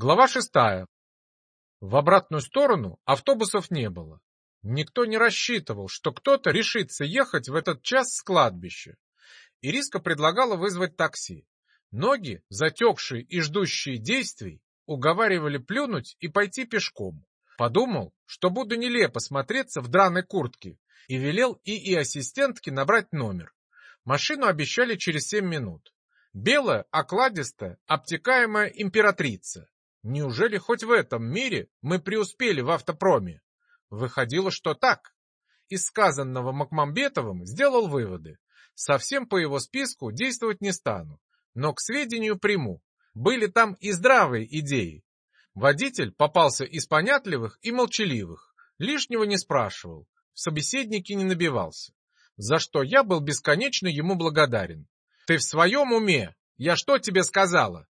Глава шестая. В обратную сторону автобусов не было. Никто не рассчитывал, что кто-то решится ехать в этот час с кладбища. Ириска предлагала вызвать такси. Ноги, затекшие и ждущие действий, уговаривали плюнуть и пойти пешком. Подумал, что буду нелепо смотреться в драной куртке, и велел ИИ ассистентке набрать номер. Машину обещали через семь минут. Белая, окладистая, обтекаемая императрица. Неужели хоть в этом мире мы преуспели в автопроме? Выходило, что так. Из сказанного Макмамбетовым сделал выводы. Совсем по его списку действовать не стану, но к сведению приму. Были там и здравые идеи. Водитель попался из понятливых и молчаливых, лишнего не спрашивал, в собеседнике не набивался, за что я был бесконечно ему благодарен. «Ты в своем уме? Я что тебе сказала?»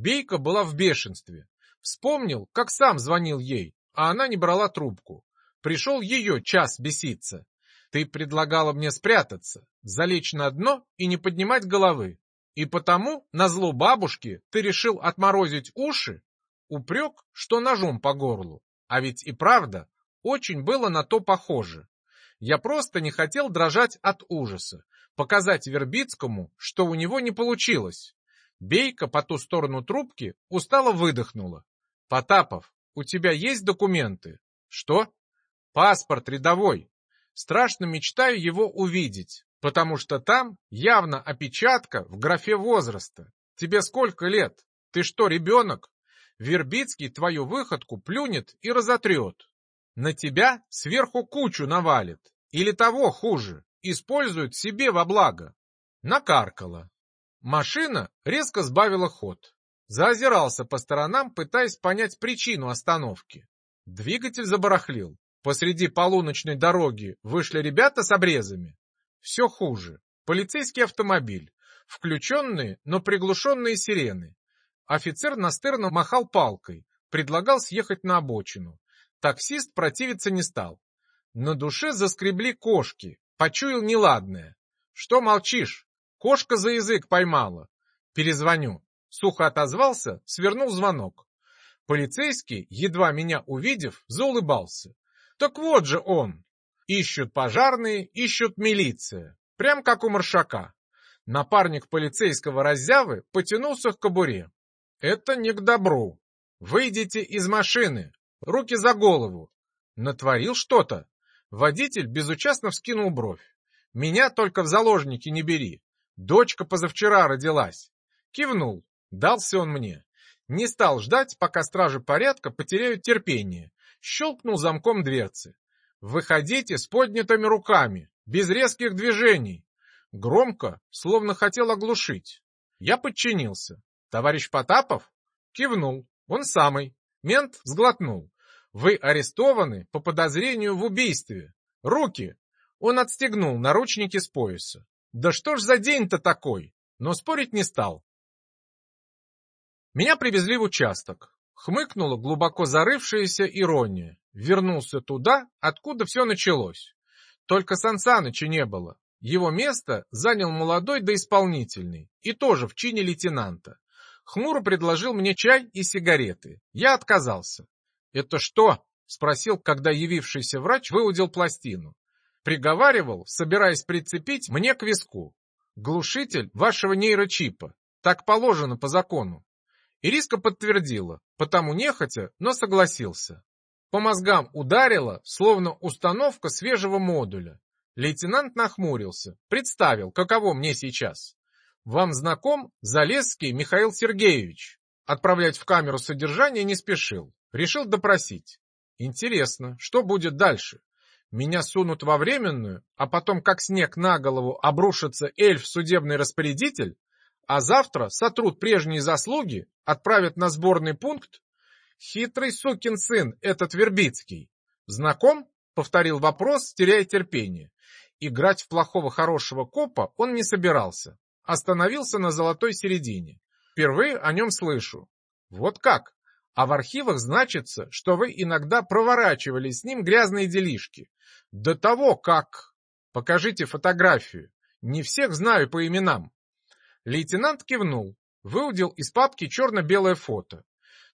Бейка была в бешенстве. Вспомнил, как сам звонил ей, а она не брала трубку. Пришел ее час беситься. Ты предлагала мне спрятаться, залечь на дно и не поднимать головы. И потому, на зло бабушки, ты решил отморозить уши? Упрек, что ножом по горлу. А ведь и правда, очень было на то похоже. Я просто не хотел дрожать от ужаса, показать Вербицкому, что у него не получилось. Бейка по ту сторону трубки устало выдохнула. «Потапов, у тебя есть документы?» «Что?» «Паспорт рядовой. Страшно мечтаю его увидеть, потому что там явно опечатка в графе возраста. Тебе сколько лет? Ты что, ребенок? Вербицкий твою выходку плюнет и разотрет. На тебя сверху кучу навалит. Или того хуже, использует себе во благо. Накаркала. Машина резко сбавила ход. Заозирался по сторонам, пытаясь понять причину остановки. Двигатель забарахлил. Посреди полуночной дороги вышли ребята с обрезами. Все хуже. Полицейский автомобиль. Включенные, но приглушенные сирены. Офицер настырно махал палкой, предлагал съехать на обочину. Таксист противиться не стал. На душе заскребли кошки, почуял неладное. Что молчишь? Кошка за язык поймала. Перезвоню. Сухо отозвался, свернул звонок. Полицейский, едва меня увидев, заулыбался. Так вот же он. Ищут пожарные, ищут милиция. Прям как у маршака. Напарник полицейского раззявы потянулся к кобуре. Это не к добру. Выйдите из машины. Руки за голову. Натворил что-то. Водитель безучастно вскинул бровь. Меня только в заложники не бери. Дочка позавчера родилась. Кивнул. Дался он мне. Не стал ждать, пока стражи порядка потеряют терпение. Щелкнул замком дверцы. «Выходите с поднятыми руками, без резких движений!» Громко, словно хотел оглушить. Я подчинился. «Товарищ Потапов?» Кивнул. «Он самый». Мент сглотнул. «Вы арестованы по подозрению в убийстве. Руки!» Он отстегнул наручники с пояса. Да что ж за день-то такой? Но спорить не стал. Меня привезли в участок. Хмыкнула глубоко зарывшаяся ирония. Вернулся туда, откуда все началось. Только Сансаныча не было. Его место занял молодой да исполнительный, и тоже в чине лейтенанта. Хмуро предложил мне чай и сигареты. Я отказался. «Это что?» — спросил, когда явившийся врач выудил пластину. Приговаривал, собираясь прицепить мне к виску. Глушитель вашего нейрочипа. Так положено по закону. Ириска подтвердила, потому нехотя, но согласился. По мозгам ударило, словно установка свежего модуля. Лейтенант нахмурился, представил, каково мне сейчас. Вам знаком Залесский Михаил Сергеевич? Отправлять в камеру содержания не спешил. Решил допросить. Интересно, что будет дальше? Меня сунут во временную, а потом, как снег на голову, обрушится эльф-судебный распорядитель, а завтра сотрут прежние заслуги, отправят на сборный пункт? Хитрый сукин сын этот Вербицкий. Знаком? Повторил вопрос, теряя терпение. Играть в плохого-хорошего копа он не собирался. Остановился на золотой середине. Впервые о нем слышу. Вот как? А в архивах значится, что вы иногда проворачивали с ним грязные делишки. До того, как... Покажите фотографию. Не всех знаю по именам. Лейтенант кивнул, выудил из папки черно-белое фото.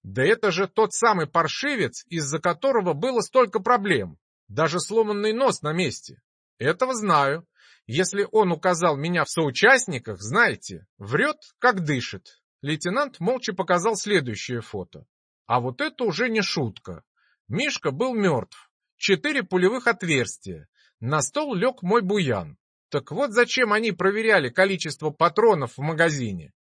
Да это же тот самый паршивец, из-за которого было столько проблем. Даже сломанный нос на месте. Этого знаю. Если он указал меня в соучастниках, знаете, врет, как дышит. Лейтенант молча показал следующее фото. А вот это уже не шутка. Мишка был мертв. Четыре пулевых отверстия. На стол лег мой буян. Так вот зачем они проверяли количество патронов в магазине.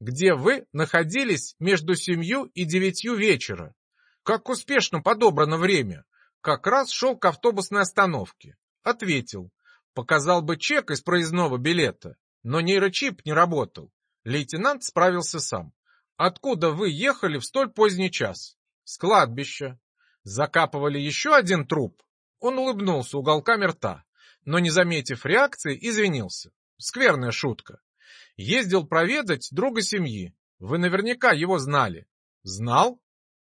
Где вы находились между семью и девятью вечера. Как успешно подобрано время. Как раз шел к автобусной остановке. Ответил. Показал бы чек из проездного билета, но нейрочип не работал. Лейтенант справился сам. Откуда вы ехали в столь поздний час? С кладбища. Закапывали еще один труп? Он улыбнулся уголками рта, но, не заметив реакции, извинился. Скверная шутка. Ездил проведать друга семьи. Вы наверняка его знали. Знал?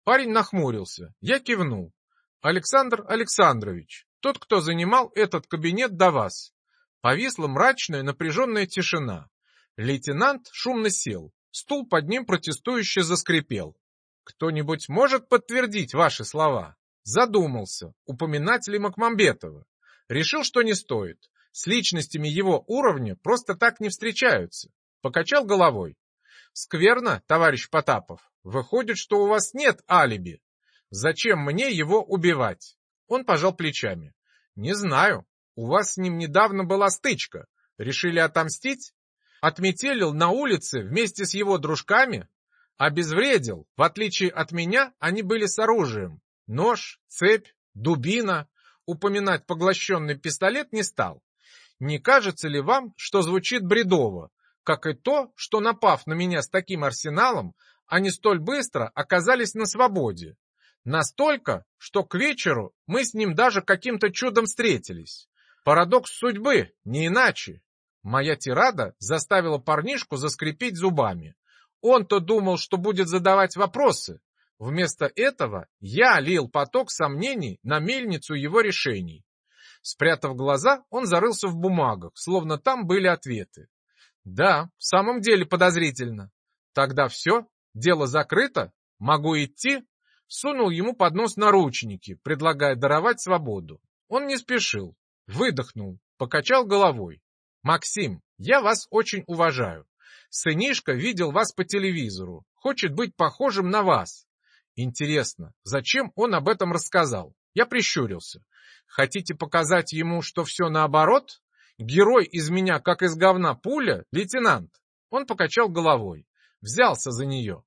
Парень нахмурился. Я кивнул. Александр Александрович, тот, кто занимал этот кабинет до вас. Повисла мрачная напряженная тишина. Лейтенант шумно сел. Стул под ним протестующе заскрипел. Кто-нибудь может подтвердить ваши слова? Задумался, упоминать ли Макмамбетова. Решил, что не стоит. С личностями его уровня просто так не встречаются. Покачал головой. Скверно, товарищ Потапов. Выходит, что у вас нет алиби. Зачем мне его убивать? Он пожал плечами. Не знаю. У вас с ним недавно была стычка. Решили отомстить? Отметелил на улице вместе с его дружками? Обезвредил. В отличие от меня, они были с оружием. Нож, цепь, дубина. Упоминать поглощенный пистолет не стал. Не кажется ли вам, что звучит бредово, как и то, что, напав на меня с таким арсеналом, они столь быстро оказались на свободе? Настолько, что к вечеру мы с ним даже каким-то чудом встретились. Парадокс судьбы, не иначе. Моя тирада заставила парнишку заскрипеть зубами. Он-то думал, что будет задавать вопросы. Вместо этого я лил поток сомнений на мельницу его решений. Спрятав глаза, он зарылся в бумагах, словно там были ответы. Да, в самом деле подозрительно. Тогда все, дело закрыто, могу идти? Сунул ему под нос наручники, предлагая даровать свободу. Он не спешил, выдохнул, покачал головой. «Максим, я вас очень уважаю. Сынишка видел вас по телевизору, хочет быть похожим на вас. Интересно, зачем он об этом рассказал? Я прищурился. Хотите показать ему, что все наоборот? Герой из меня, как из говна пуля, лейтенант. Он покачал головой, взялся за нее.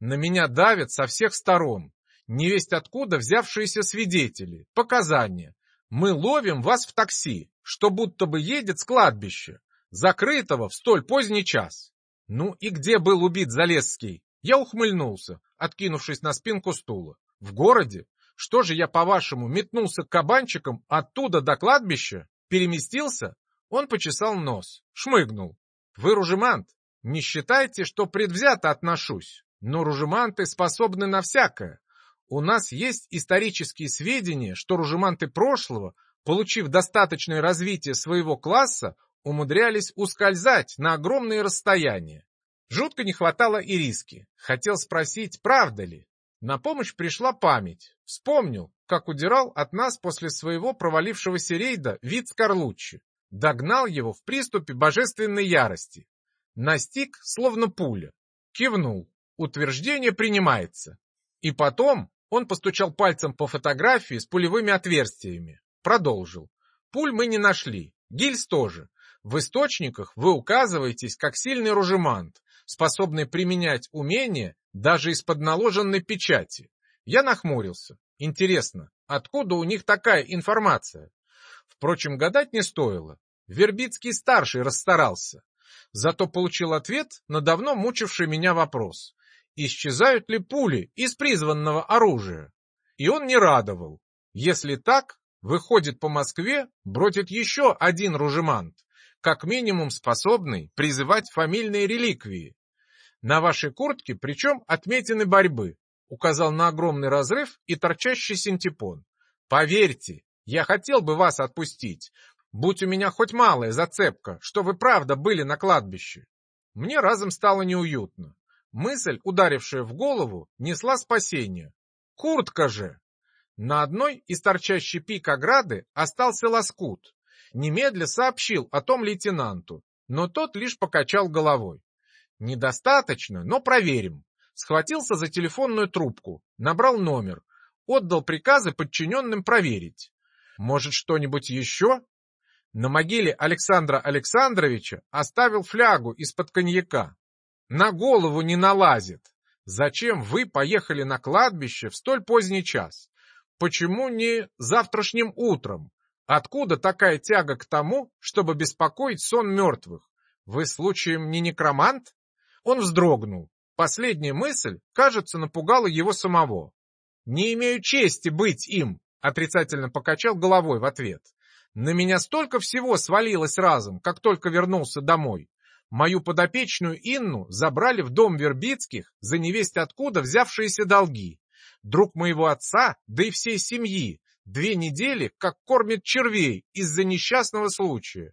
На меня давят со всех сторон невесть откуда взявшиеся свидетели, показания. Мы ловим вас в такси, что будто бы едет с кладбища, закрытого в столь поздний час. Ну и где был убит Залесский? Я ухмыльнулся, откинувшись на спинку стула. В городе? Что же я, по-вашему, метнулся к кабанчикам оттуда до кладбища? Переместился? Он почесал нос, шмыгнул. Вы ружемант. Не считайте, что предвзято отношусь, но ружеманты способны на всякое. У нас есть исторические сведения, что ружеманты прошлого, получив достаточное развитие своего класса, умудрялись ускользать на огромные расстояния. Жутко не хватало и риски. Хотел спросить, правда ли. На помощь пришла память. Вспомнил, как удирал от нас после своего провалившегося рейда вид Скорлуччи. Догнал его в приступе божественной ярости. Настиг, словно пуля. Кивнул. Утверждение принимается. И потом, он постучал пальцем по фотографии с пулевыми отверстиями. Продолжил. Пуль мы не нашли. Гильз тоже. В источниках вы указываетесь как сильный ружемант, способный применять умения даже из-под наложенной печати. Я нахмурился. Интересно, откуда у них такая информация? Впрочем, гадать не стоило. Вербицкий старший расстарался. Зато получил ответ на давно мучивший меня вопрос исчезают ли пули из призванного оружия. И он не радовал. Если так, выходит по Москве, бродит еще один ружемант, как минимум способный призывать фамильные реликвии. На вашей куртке причем отметины борьбы, указал на огромный разрыв и торчащий синтепон. Поверьте, я хотел бы вас отпустить, будь у меня хоть малая зацепка, что вы правда были на кладбище. Мне разом стало неуютно. Мысль, ударившая в голову, несла спасение. Куртка же! На одной из торчащей пик ограды остался лоскут. Немедля сообщил о том лейтенанту, но тот лишь покачал головой. Недостаточно, но проверим. Схватился за телефонную трубку, набрал номер, отдал приказы подчиненным проверить. Может, что-нибудь еще? На могиле Александра Александровича оставил флягу из-под коньяка. На голову не налазит. Зачем вы поехали на кладбище в столь поздний час? Почему не завтрашним утром? Откуда такая тяга к тому, чтобы беспокоить сон мертвых? Вы случаем не некромант? Он вздрогнул. Последняя мысль, кажется, напугала его самого. «Не имею чести быть им», — отрицательно покачал головой в ответ. «На меня столько всего свалилось разом, как только вернулся домой. Мою подопечную Инну забрали в дом Вербицких за невесть откуда взявшиеся долги. Друг моего отца, да и всей семьи, две недели как кормит червей из-за несчастного случая.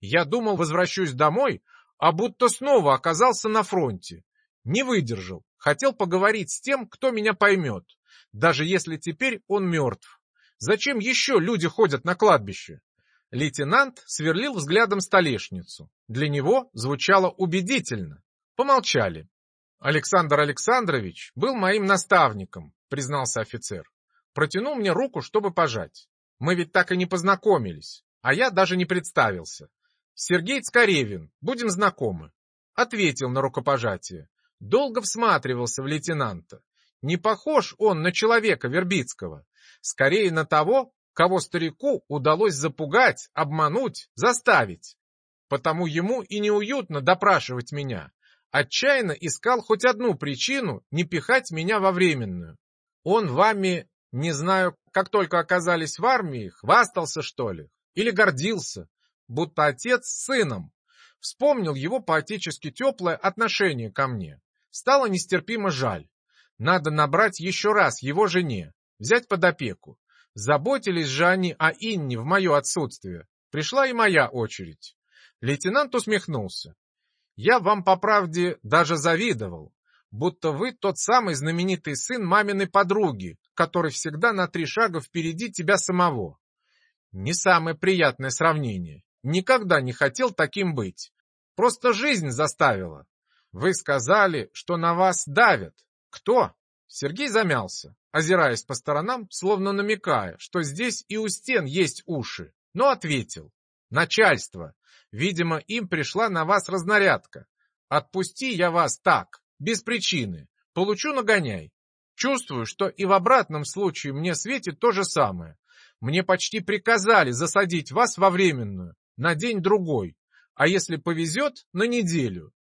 Я думал, возвращусь домой, а будто снова оказался на фронте. Не выдержал, хотел поговорить с тем, кто меня поймет, даже если теперь он мертв. Зачем еще люди ходят на кладбище? Лейтенант сверлил взглядом столешницу. Для него звучало убедительно. Помолчали. Александр Александрович был моим наставником, признался офицер. Протянул мне руку, чтобы пожать. Мы ведь так и не познакомились, а я даже не представился. Сергей Цкаревин, будем знакомы. Ответил на рукопожатие. Долго всматривался в лейтенанта. Не похож он на человека Вербицкого. Скорее на того, кого старику удалось запугать, обмануть, заставить. Потому ему и неуютно допрашивать меня. Отчаянно искал хоть одну причину не пихать меня во временную. Он вами, не знаю, как только оказались в армии, хвастался, что ли? Или гордился, будто отец с сыном. Вспомнил его по-отечески теплое отношение ко мне. Стало нестерпимо жаль. Надо набрать еще раз его жене, взять под опеку. Заботились же они о Инне в мое отсутствие. Пришла и моя очередь. Лейтенант усмехнулся. Я вам, по правде, даже завидовал, будто вы тот самый знаменитый сын маминой подруги, который всегда на три шага впереди тебя самого. Не самое приятное сравнение. Никогда не хотел таким быть. Просто жизнь заставила. Вы сказали, что на вас давят. Кто? Сергей замялся, озираясь по сторонам, словно намекая, что здесь и у стен есть уши, но ответил. Начальство. Видимо, им пришла на вас разнарядка. Отпусти я вас так, без причины. Получу нагоняй. Чувствую, что и в обратном случае мне светит то же самое. Мне почти приказали засадить вас во временную, на день-другой, а если повезет, на неделю.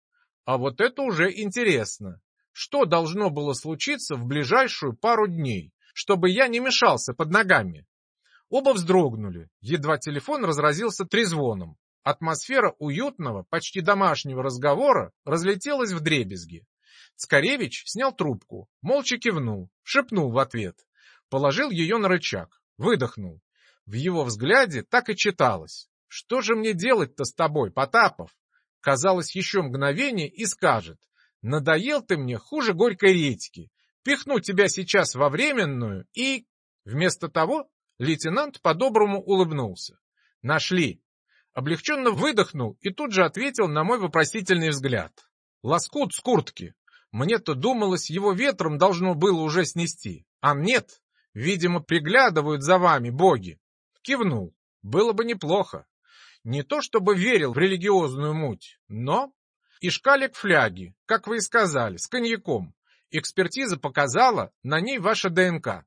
А вот это уже интересно. Что должно было случиться в ближайшую пару дней, чтобы я не мешался под ногами? Оба вздрогнули, едва телефон разразился трезвоном. Атмосфера уютного, почти домашнего разговора разлетелась в дребезги. Скоревич снял трубку, молча кивнул, шепнул в ответ, положил ее на рычаг, выдохнул. В его взгляде так и читалось. «Что же мне делать-то с тобой, Потапов?» Казалось, еще мгновение и скажет. «Надоел ты мне хуже горькой редьки. Пихну тебя сейчас во временную и...» Вместо того лейтенант по-доброму улыбнулся. «Нашли!» Облегченно выдохнул и тут же ответил на мой вопросительный взгляд. «Лоскут с куртки. Мне-то думалось, его ветром должно было уже снести. А нет, видимо, приглядывают за вами боги». Кивнул. «Было бы неплохо. Не то чтобы верил в религиозную муть, но... И шкалик фляги, как вы и сказали, с коньяком. Экспертиза показала на ней ваша ДНК.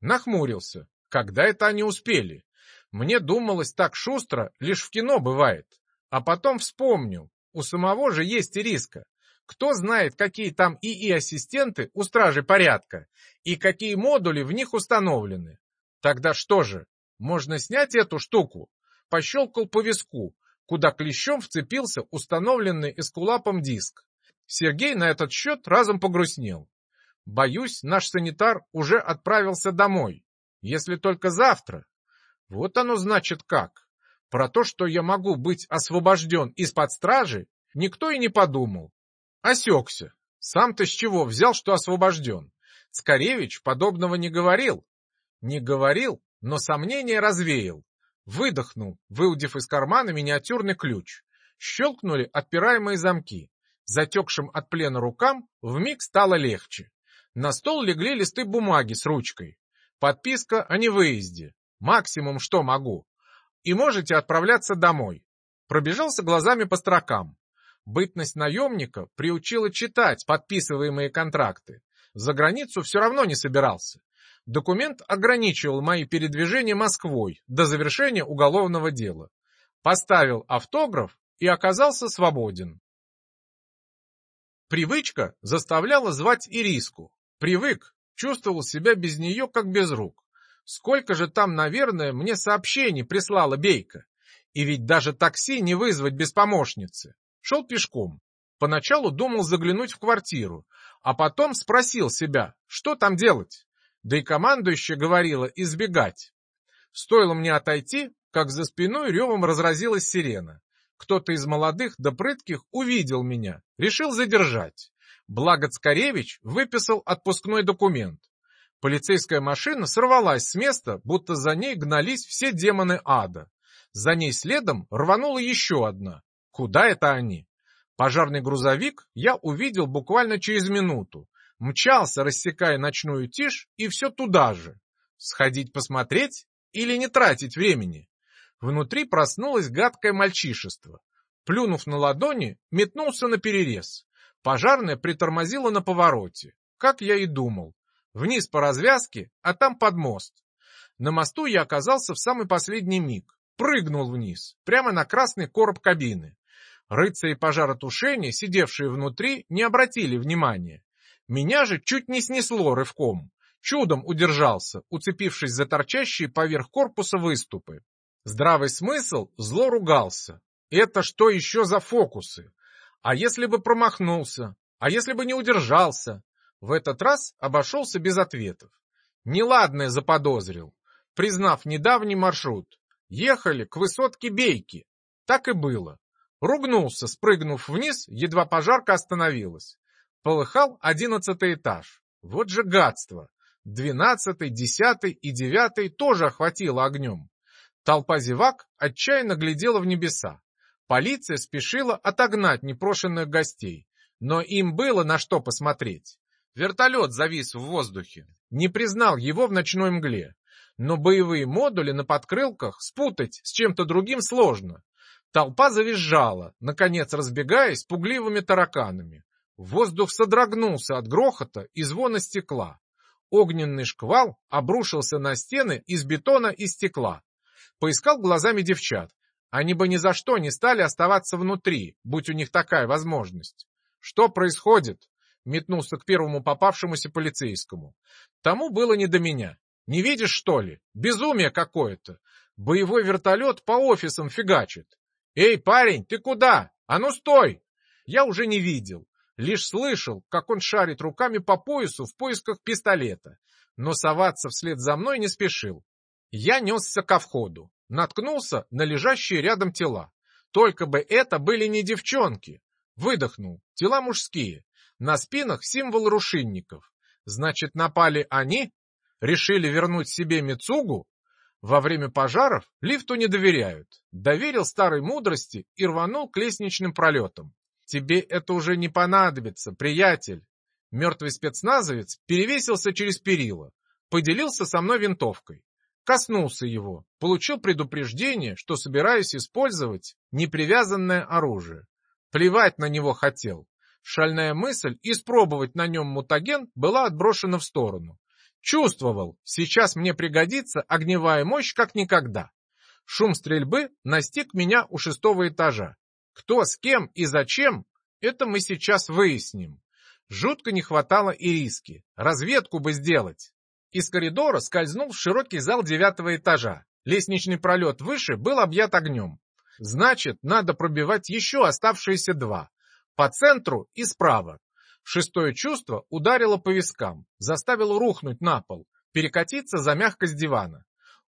Нахмурился. Когда это они успели? Мне думалось так шустро, лишь в кино бывает. А потом вспомнил, у самого же есть и риска. Кто знает, какие там ИИ-ассистенты у стражи порядка и какие модули в них установлены. Тогда что же, можно снять эту штуку, пощелкал по виску, куда клещом вцепился установленный эскулапом диск. Сергей на этот счет разом погрустнел. Боюсь, наш санитар уже отправился домой, если только завтра. Вот оно значит как. Про то, что я могу быть освобожден из-под стражи, никто и не подумал. Осекся. Сам-то с чего взял, что освобожден? Скоревич подобного не говорил. Не говорил, но сомнение развеял. Выдохнул, выудив из кармана миниатюрный ключ. Щелкнули отпираемые замки. Затекшим от плена рукам вмиг стало легче. На стол легли листы бумаги с ручкой. Подписка о невыезде. Максимум, что могу. И можете отправляться домой. Пробежался глазами по строкам. Бытность наемника приучила читать подписываемые контракты. За границу все равно не собирался. Документ ограничивал мои передвижения Москвой до завершения уголовного дела. Поставил автограф и оказался свободен. Привычка заставляла звать Ириску. Привык, чувствовал себя без нее, как без рук. Сколько же там, наверное, мне сообщений прислала Бейка. И ведь даже такси не вызвать без помощницы. Шел пешком. Поначалу думал заглянуть в квартиру, а потом спросил себя, что там делать. Да и командующая говорила избегать. Стоило мне отойти, как за спиной ревом разразилась сирена. Кто-то из молодых да прытких увидел меня, решил задержать. Благо Цкаревич выписал отпускной документ. Полицейская машина сорвалась с места, будто за ней гнались все демоны ада. За ней следом рванула еще одна. Куда это они? Пожарный грузовик я увидел буквально через минуту. Мчался, рассекая ночную тишь, и все туда же. Сходить посмотреть или не тратить времени? Внутри проснулось гадкое мальчишество. Плюнув на ладони, метнулся на перерез. Пожарная притормозила на повороте, как я и думал. Вниз по развязке, а там под мост. На мосту я оказался в самый последний миг. Прыгнул вниз, прямо на красный короб кабины. Рыцари пожаротушения, сидевшие внутри, не обратили внимания. Меня же чуть не снесло рывком. Чудом удержался, уцепившись за торчащие поверх корпуса выступы. Здравый смысл зло ругался. Это что еще за фокусы? А если бы промахнулся? А если бы не удержался? В этот раз обошелся без ответов. Неладное заподозрил, признав недавний маршрут. Ехали к высотке Бейки. Так и было. Ругнулся, спрыгнув вниз, едва пожарка остановилась. Полыхал одиннадцатый этаж. Вот же гадство! Двенадцатый, десятый и девятый тоже охватило огнем. Толпа зевак отчаянно глядела в небеса. Полиция спешила отогнать непрошенных гостей, но им было на что посмотреть. Вертолет завис в воздухе, не признал его в ночной мгле. Но боевые модули на подкрылках спутать с чем-то другим сложно. Толпа завизжала, наконец разбегаясь пугливыми тараканами. Воздух содрогнулся от грохота и звона стекла. Огненный шквал обрушился на стены из бетона и стекла. Поискал глазами девчат. Они бы ни за что не стали оставаться внутри, будь у них такая возможность. Что происходит? Метнулся к первому попавшемуся полицейскому. Тому было не до меня. Не видишь, что ли? Безумие какое-то. Боевой вертолет по офисам фигачит. «Эй, парень, ты куда? А ну стой!» Я уже не видел, лишь слышал, как он шарит руками по поясу в поисках пистолета, но соваться вслед за мной не спешил. Я несся ко входу, наткнулся на лежащие рядом тела. Только бы это были не девчонки. Выдохнул, тела мужские, на спинах символ рушинников. Значит, напали они? Решили вернуть себе Мицугу? Во время пожаров лифту не доверяют. Доверил старой мудрости и рванул к лестничным пролетам. Тебе это уже не понадобится, приятель. Мертвый спецназовец перевесился через перила, поделился со мной винтовкой. Коснулся его, получил предупреждение, что собираюсь использовать непривязанное оружие. Плевать на него хотел. Шальная мысль испробовать на нем мутаген была отброшена в сторону. Чувствовал, сейчас мне пригодится огневая мощь как никогда. Шум стрельбы настиг меня у шестого этажа. Кто, с кем и зачем, это мы сейчас выясним. Жутко не хватало и риски. Разведку бы сделать. Из коридора скользнул в широкий зал девятого этажа. Лестничный пролет выше был объят огнем. Значит, надо пробивать еще оставшиеся два. По центру и справа. Шестое чувство ударило по вискам, заставило рухнуть на пол, перекатиться за мягкость дивана.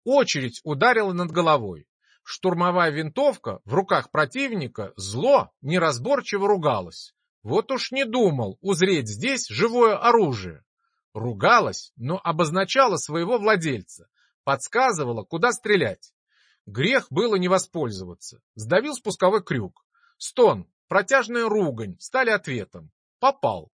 Очередь ударила над головой. Штурмовая винтовка в руках противника зло неразборчиво ругалась. Вот уж не думал узреть здесь живое оружие. Ругалась, но обозначала своего владельца, подсказывала, куда стрелять. Грех было не воспользоваться. Сдавил спусковой крюк. Стон, протяжная ругань стали ответом. Попал.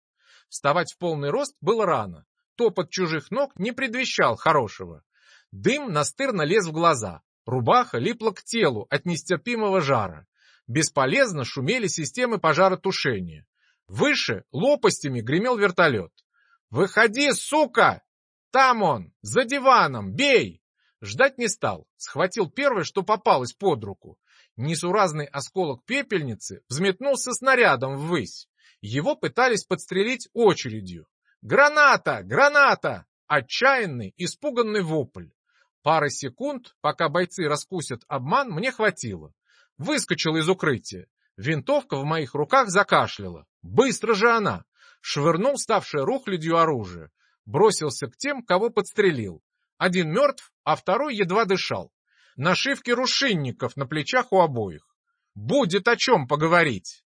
Вставать в полный рост было рано. Топот чужих ног не предвещал хорошего. Дым настырно лез в глаза. Рубаха липла к телу от нестерпимого жара. Бесполезно шумели системы пожаротушения. Выше лопастями гремел вертолет. «Выходи, сука! Там он, за диваном, бей!» Ждать не стал, схватил первое, что попалось под руку. Несуразный осколок пепельницы взметнулся снарядом ввысь. Его пытались подстрелить очередью. «Граната! Граната!» Отчаянный, испуганный вопль. Пары секунд, пока бойцы раскусят обман, мне хватило. Выскочил из укрытия. Винтовка в моих руках закашляла. Быстро же она! Швырнул ставшее рухлядью оружие. Бросился к тем, кого подстрелил. Один мертв, а второй едва дышал. Нашивки рушинников на плечах у обоих. Будет о чем поговорить.